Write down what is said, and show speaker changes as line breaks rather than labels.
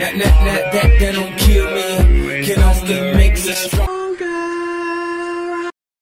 That, that, that, that, that don't kill me, can I still make it? strong.